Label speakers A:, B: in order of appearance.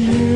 A: you.